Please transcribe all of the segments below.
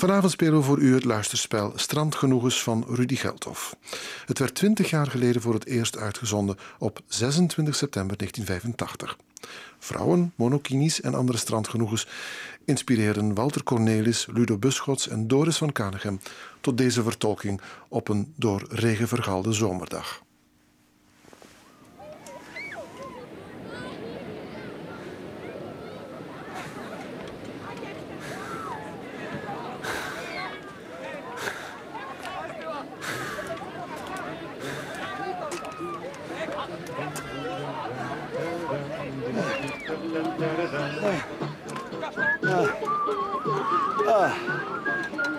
Vanavond spelen we voor u het luisterspel Strandgenoegens van Rudy Geldhof. Het werd 20 jaar geleden voor het eerst uitgezonden op 26 september 1985. Vrouwen, monokinis en andere strandgenoegens inspireerden Walter Cornelis, Ludo Buschots en Doris van Kanegem tot deze vertolking op een door regen vergalde zomerdag.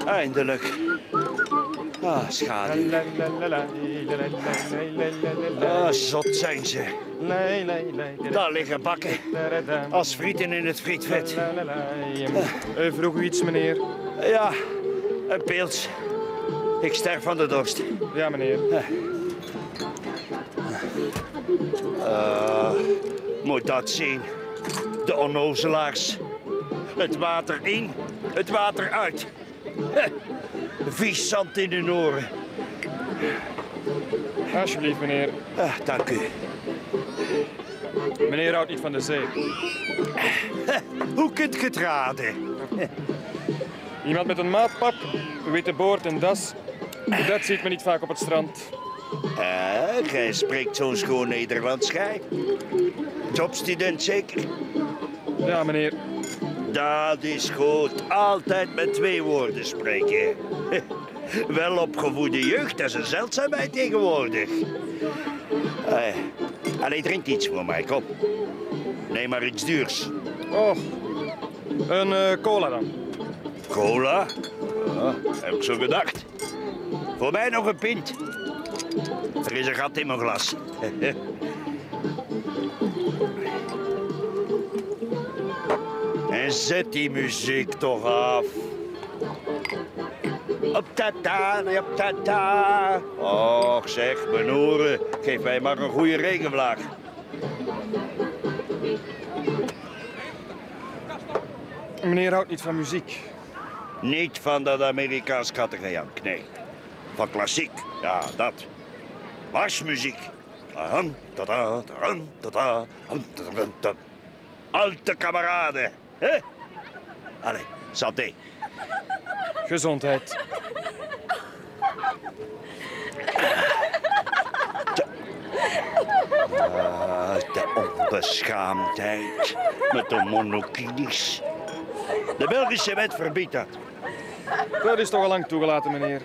Eindelijk. Ah, schaduw. Ah, zot zijn ze. Daar liggen bakken. Als frieten in het frietvet. Uh, vroeg u iets, meneer? Ja, een pils. Ik sterf van de dorst. Ja, meneer. Uh, moet dat zien. De onnozelaars. Het water in, het water uit. Vies zand in de oren. Alsjeblieft, meneer. Ah, dank u. Meneer houdt niet van de zee. Hoe kunt je het raden? Iemand met een maatpak, witte boord en das. Dat ziet men niet vaak op het strand. Ah, gij spreekt zo'n schoon Nederlands, gij. Jobstudent zeker? Ja, meneer. Dat is goed. Altijd met twee woorden spreken. Welopgevoede jeugd, dat is een zeldzaamheid tegenwoordig. Uh, allee, drink iets voor mij, kom. Neem maar iets duurs. Oh, een uh, cola dan. Cola? Ja, heb ik zo gedacht. Voor mij nog een pint. Er is een gat in mijn glas. zet die muziek toch af. Op tata, op tata. Och zeg, mijn oren, geef mij maar een goede regenvlaag. Meneer houdt niet van muziek. Niet van dat Amerikaans kattengejank, nee. Van klassiek, ja, dat. Marsmuziek. Alte kameraden, hè? Allee, santé. Gezondheid. Ah, de onbeschaamdheid met de monokinies. De Belgische wet verbiedt dat. Dat is toch al lang toegelaten, meneer.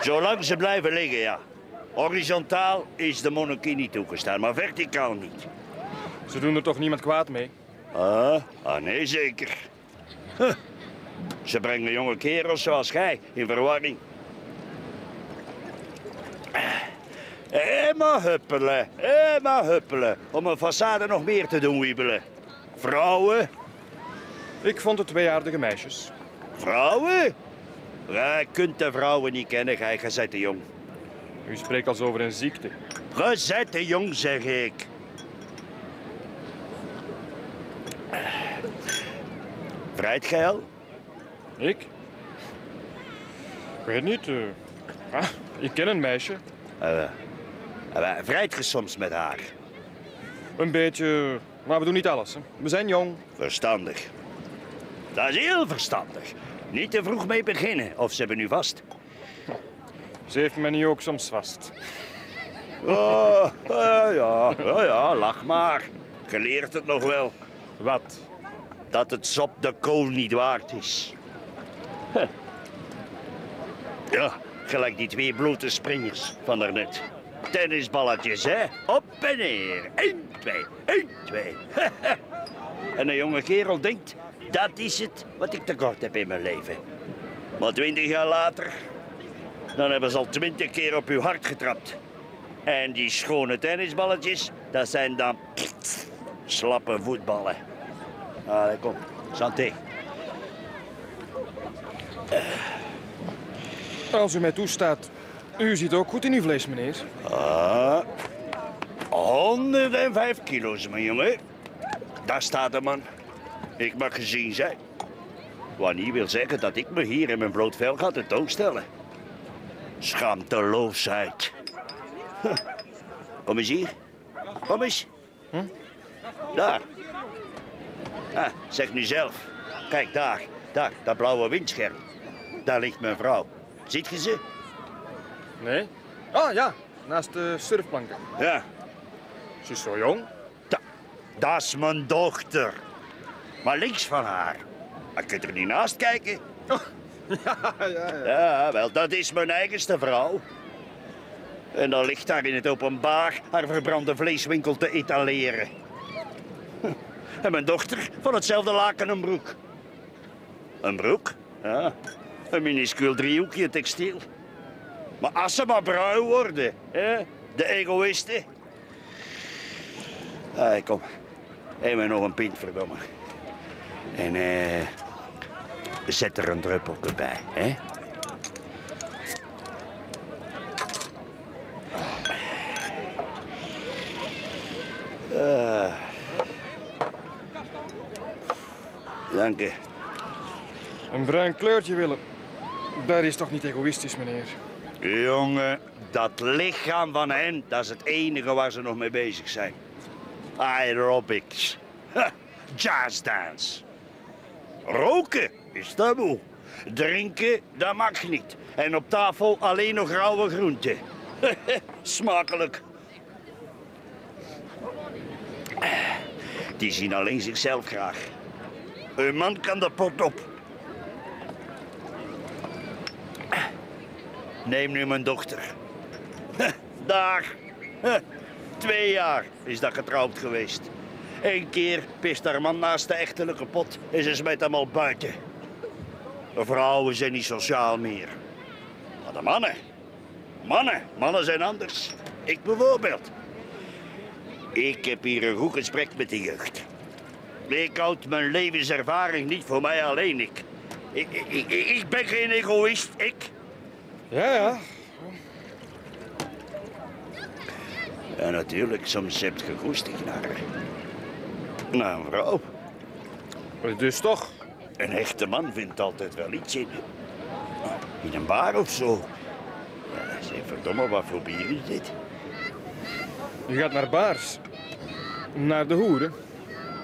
Zolang ze blijven liggen, ja. Horizontaal is de niet toegestaan, maar verticaal niet. Ze doen er toch niemand kwaad mee? Ah, ah nee, zeker. Huh. Ze brengen jonge kerels zoals gij in verwarring. Emma huppelen, Emma huppelen. Om een façade nog meer te doen wiebelen. Vrouwen? Ik vond het tweeaardige meisjes. Vrouwen? Jij kunt de vrouwen niet kennen, gij gezette jong. U spreekt als over een ziekte. Gezette jong, zeg ik. Vrijt gij al? Ik? Ik weet niet. Uh... Ah, ik ken een meisje. Uh, uh, vrijt ge soms met haar? Een beetje, maar we doen niet alles. Hè. We zijn jong. Verstandig. Dat is heel verstandig. Niet te vroeg mee beginnen, of ze hebben nu vast. Ze heeft me nu ook soms vast. Oh, ja, ja, ja, lach maar. Geleerd het nog wel. Wat? Dat het sop de kool niet waard is. Ja, gelijk die twee blote springers van daarnet. Tennisballetjes, hè? Op en neer. Eén, twee, één, twee. en een jonge kerel denkt, dat is het wat ik tekort heb in mijn leven. Maar twintig jaar later, dan hebben ze al twintig keer op uw hart getrapt. En die schone tennisballetjes, dat zijn dan slappe voetballen. Allee, kom. Santé. Als u mij toestaat, u zit ook goed in uw vlees, meneer. Ah, 105 kilo's, mijn jongen. Daar staat de man. Ik mag gezien zijn. Wat niet wil zeggen dat ik me hier in mijn bloot vel ga tentoonstellen. Schaamteloosheid. Huh. Kom eens hier. Kom eens. Daar. Zeg nu zelf. Kijk, daar. Daar, dat blauwe windscherm. Daar ligt mijn vrouw. Ziet je ze? Nee? Ah ja, naast de surfplanken. Ja. Ze is zo jong. Da, dat is mijn dochter. Maar links van haar. Maar je kunt er niet naast kijken. Ja, ja, ja. Ja, wel, dat is mijn eigenste vrouw. En dan ligt daar in het openbaar haar verbrande vleeswinkel te etaleren. En mijn dochter van hetzelfde laken een broek. Een broek? Ja. Een minuscuul driehoekje textiel. Maar als ze maar bruin worden, hè? de egoïsten. Ah, kom. Me nog een pint, verdomme. En eh, zet er een druppeltje bij, hè? Dank je. Een bruin kleurtje willen. Dat is toch niet egoïstisch, meneer? Jongen, dat lichaam van hen, dat is het enige waar ze nog mee bezig zijn. Aerobics. Jazzdance. Roken is taboe. Drinken, dat mag niet. En op tafel alleen nog rauwe groenten. Smakelijk. Die zien alleen zichzelf graag. Een man kan de pot op. Neem nu mijn dochter. Daar. Twee jaar is dat getrouwd geweest. Eén keer pist haar man naast de echtelijke pot en ze smijt hem al buiten. De vrouwen zijn niet sociaal meer. Maar de mannen. Mannen. Mannen zijn anders. Ik bijvoorbeeld. Ik heb hier een goed gesprek met de jeugd. Ik houd mijn levenservaring niet voor mij alleen. Ik, ik, ik, ik, ben geen egoïst. Ik. Ja, ja. Ja, natuurlijk, soms heb je goesting naar. Naar een vrouw. Dus toch? Een echte man vindt altijd wel iets in. In een bar of zo. Ja, zeg, verdomme, wat voor bier is dit? Je gaat naar baars. Naar de hoeren.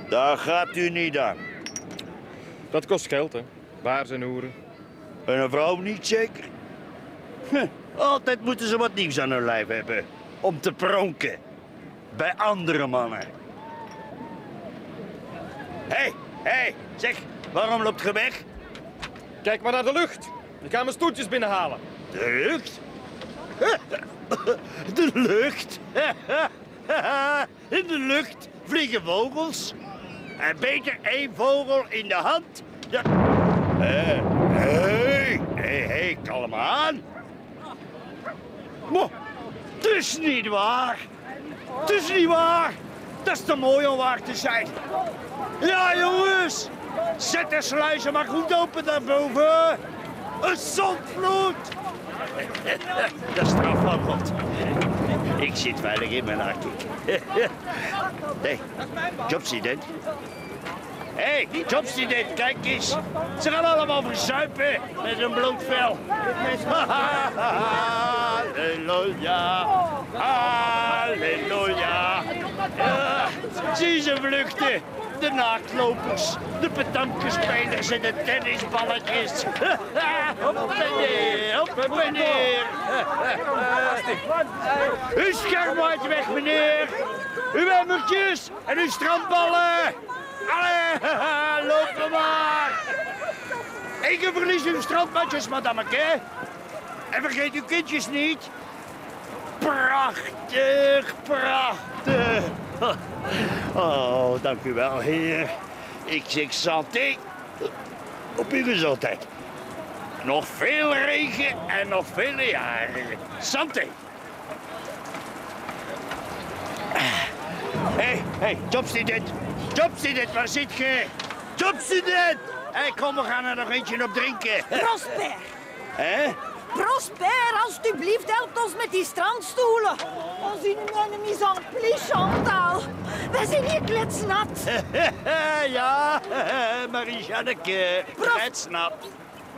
Daar gaat u niet aan. Dat kost geld, hè. Baars en hoeren. En een vrouw niet zeker? Huh, altijd moeten ze wat nieuws aan hun lijf hebben. Om te pronken. Bij andere mannen. Hé, hey, hé, hey, zeg, waarom loopt je weg? Kijk maar naar de lucht. Ik ga mijn stoeltjes binnenhalen. De lucht? De lucht? In de lucht vliegen vogels. En beter één vogel in de hand. Hé, hé, hé, hé, kalm aan. Maar, het is niet waar. Het is niet waar. Dat is te mooi om waar te zijn. Ja, jongens. Zet de sluizen maar goed open daarboven. Een zondvloed. Dat is straf van God. Ik zit veilig in mijn artik. Hé, jobstudent. Hé, hey, jobstudent, kijk eens. Ze gaan allemaal verzuipen met een bloot vel. Halleluja, halleluja. Ja, zie ze vluchten. De naaktlopers, de petanquespelers en de tennisballetjes. Op en neer, op en neer. Uw schermmaatje weg, meneer. Uw emmertjes en uw strandballen. Allee, loop maar. Ik verlies uw strandmatjes, madameke. En vergeet uw kindjes niet. Prachtig, prachtig. Oh, dank u wel, heer. Ik zeg santé. Op uw gezondheid. Nog veel regen en nog vele jaren. Santé. Hé, hey, hey, jobstudent. Jobstudent, waar zit je? Jobstudent! Hé, hey, kom, we gaan er nog eentje op drinken. Prosper. Hè? Prosper, alstublieft, help ons met die strandstoelen. Zien een mise en plie, Chantal. Wij zijn hier kletsnat. ja, Marie-Janneke. Snap.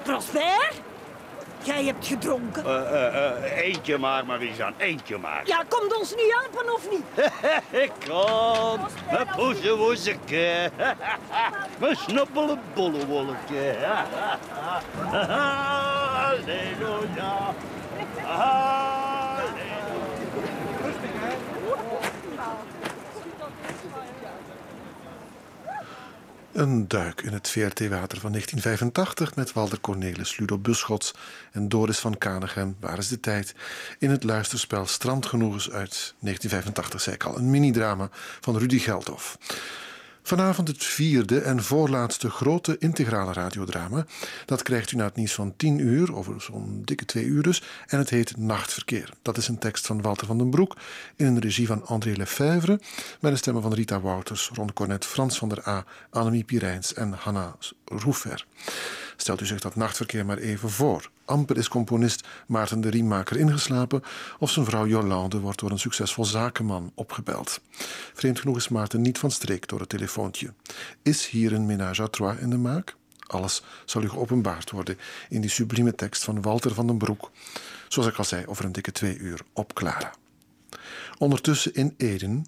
Prosper? Jij hebt gedronken. Eh, eh, eh, eentje maar, Marie-Jeanne. Eentje maar. Ja, komt ons nu helpen of niet? Kom, mijn poezenwoezeke. Mijn snoppelen bollewolke. Halleluja. Een duik in het VRT-water van 1985 met Walter Cornelis, Ludo Buschots en Doris van Kanegem. Waar is de tijd? In het luisterspel Strandgenoegens uit 1985, zei ik al. Een minidrama van Rudy Geldhof. Vanavond het vierde en voorlaatste grote integrale radiodrama. Dat krijgt u na het nieuws van 10 uur, over zo'n dikke twee uur dus. En het heet Nachtverkeer. Dat is een tekst van Walter van den Broek in een regie van André Lefebvre. Met de stemmen van Rita Wouters, Ron Cornet, Frans van der A, Annemie Pirijns en Hanna Roefer. Stelt u zich dat nachtverkeer maar even voor. Amper is componist Maarten de Riemaker ingeslapen of zijn vrouw Jolande wordt door een succesvol zakenman opgebeld. Vreemd genoeg is Maarten niet van streek door het telefoontje. Is hier een ménage à trois in de maak? Alles zal u geopenbaard worden in die sublieme tekst van Walter van den Broek, zoals ik al zei over een dikke twee uur op Clara. Ondertussen in Eden